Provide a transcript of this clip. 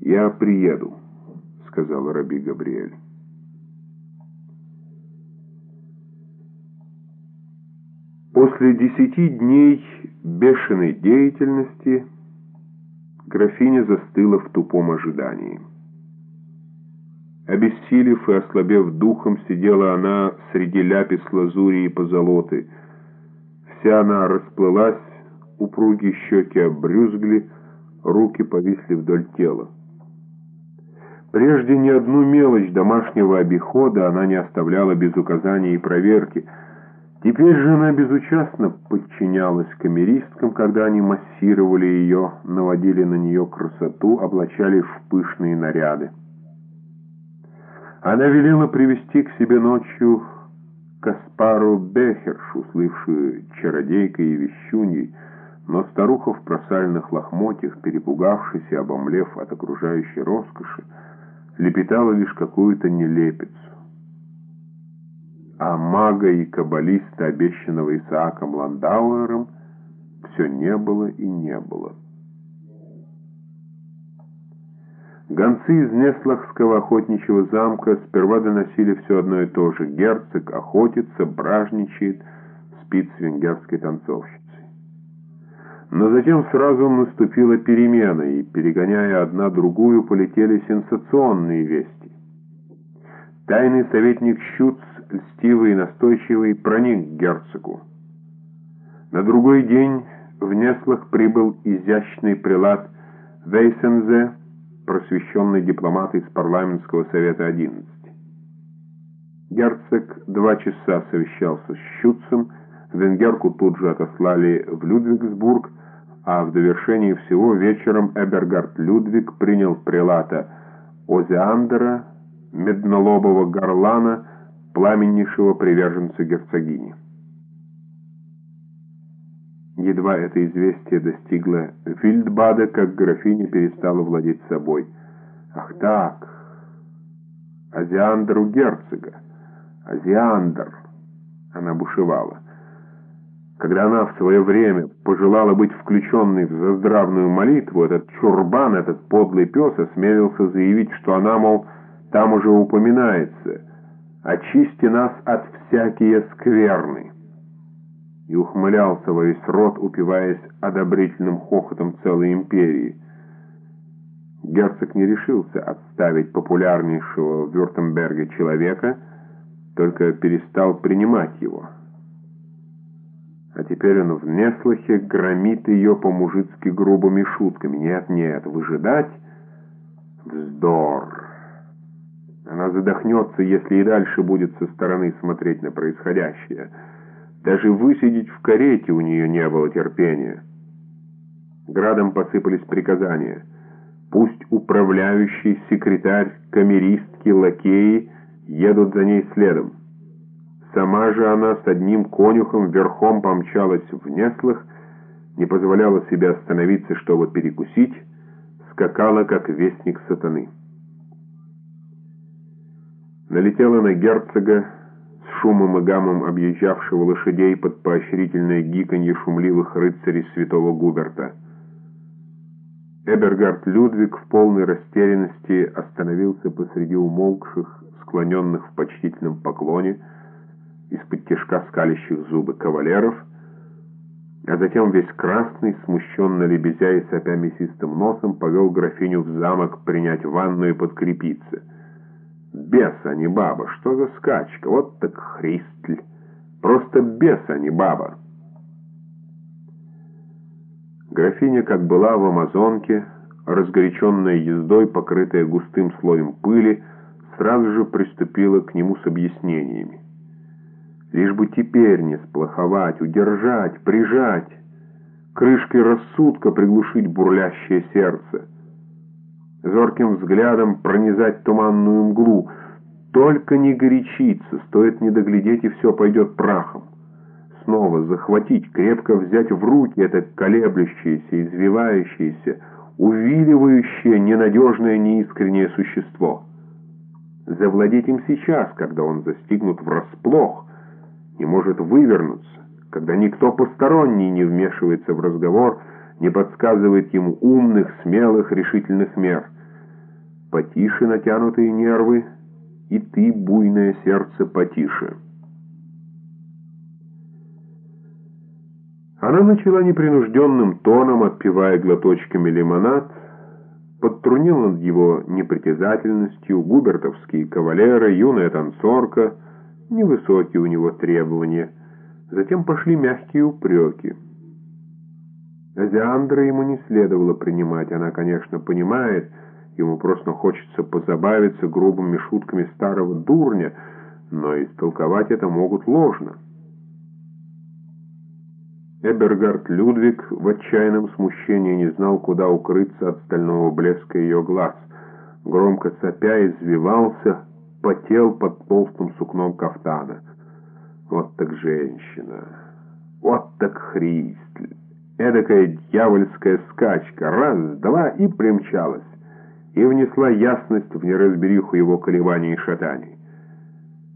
«Я приеду», — сказал Раби Габриэль. После десяти дней бешеной деятельности графиня застыла в тупом ожидании. Обессилев и ослабев духом, сидела она среди ляпис лазури и позолоты. Вся она расплылась, упругие щеки обрюзгли, руки повисли вдоль тела. Прежде ни одну мелочь домашнего обихода она не оставляла без указаний и проверки — Теперь же она безучастно подчинялась камеристкам, когда они массировали ее, наводили на нее красоту, облачали в пышные наряды. Она велела привести к себе ночью Каспару Бехершу, слывшую чародейкой и вещуньей, но старуха в просальных лохмотьях, перепугавшись и обомлев от окружающей роскоши, лепетала лишь какую-то нелепицу а мага и каббалиста, обещанного Исааком Ландауэром, все не было и не было. Гонцы из Неслахского охотничьего замка сперва доносили все одно и то же. Герцог охотится, бражничает, спит с венгерской танцовщицей. Но затем сразу наступила перемена, и, перегоняя одна другую, полетели сенсационные вести. Тайный советник Щуц льстивый и настойчивый, проник к герцогу. На другой день в Неслах прибыл изящный прилад Вейсензе, просвещенный дипломат из парламентского совета 11. Герцог два часа совещался с Щуцем, венгерку тут же отослали в Людвигсбург, а в довершении всего вечером Эбергард Людвиг принял прилата Озеандера, меднолобого горлана, пламеннейшего приверженца герцогини. Едва это известие достигло Вильдбада, как графиня перестала владеть собой. «Ах так! Азиандр у герцога! Азиандр!» Она бушевала. Когда она в свое время пожелала быть включенной в заздравную молитву, этот чурбан, этот подлый пес осмелился заявить, что она, мол, там уже упоминается — очисти нас от всякие скверны!» И ухмылялся во весь рот, упиваясь одобрительным хохотом целой империи. Герцог не решился отставить популярнейшего в Вюртемберге человека, только перестал принимать его. А теперь он в неслахе громит ее по-мужицки грубыми шутками. «Нет, нет, выжидать — вздор!» Она задохнется, если и дальше будет со стороны смотреть на происходящее. Даже высидеть в карете у нее не было терпения. Градом посыпались приказания. Пусть управляющий, секретарь, камеристки, лакеи едут за ней следом. Сама же она с одним конюхом верхом помчалась в неслах, не позволяла себе остановиться, чтобы перекусить, скакала, как вестник сатаны налетела на герцога с шумом и гамом объезжавшего лошадей под поощрительное гиканье шумливых рыцарей святого Губерта. Эбергард Людвиг в полной растерянности остановился посреди умолкших, склоненных в почтительном поклоне, из-под тяжка скалящих зубы кавалеров, а затем весь красный, смущенно лебезя и сопя мясистым носом, повел графиню в замок принять ванну и подкрепиться — Бес, а не баба. Что за скачка? Вот так христль. Просто бес, а не баба. Графиня, как была в Амазонке, разгоряченная ездой, покрытая густым слоем пыли, сразу же приступила к нему с объяснениями. Лишь бы теперь не сплоховать, удержать, прижать, крышкой рассудка приглушить бурлящее сердце — зорким взглядом пронизать туманную мглу. Только не горячиться, стоит не доглядеть, и все пойдет прахом. Снова захватить, крепко взять в руки это колеблющееся, извивающееся, увиливающее, ненадежное, неискреннее существо. Завладеть им сейчас, когда он застигнут врасплох, не может вывернуться, когда никто посторонний не вмешивается в разговор, не подсказывает ему умных, смелых, решительных мер — потише натянутые нервы, и ты, буйное сердце, потише. Она начала непринужденным тоном, отпивая глоточками лимонад, подтрунила над его непритязательностью, губертовские кавалеры, юная танцорка, невысокие у него требования. Затем пошли мягкие упреки. Азиандра ему не следовало принимать, она, конечно, понимает, ему просто хочется позабавиться грубыми шутками старого дурня, но истолковать это могут ложно. Эбергард Людвиг в отчаянном смущении не знал, куда укрыться от стального блеска ее глаз. Громко сопя извивался, потел под толстым сукном кафтана. Вот так женщина, вот так христль. Эдакая дьявольская скачка, раз, два и примчалась, и внесла ясность в неразбериху его колебаний и шатаний.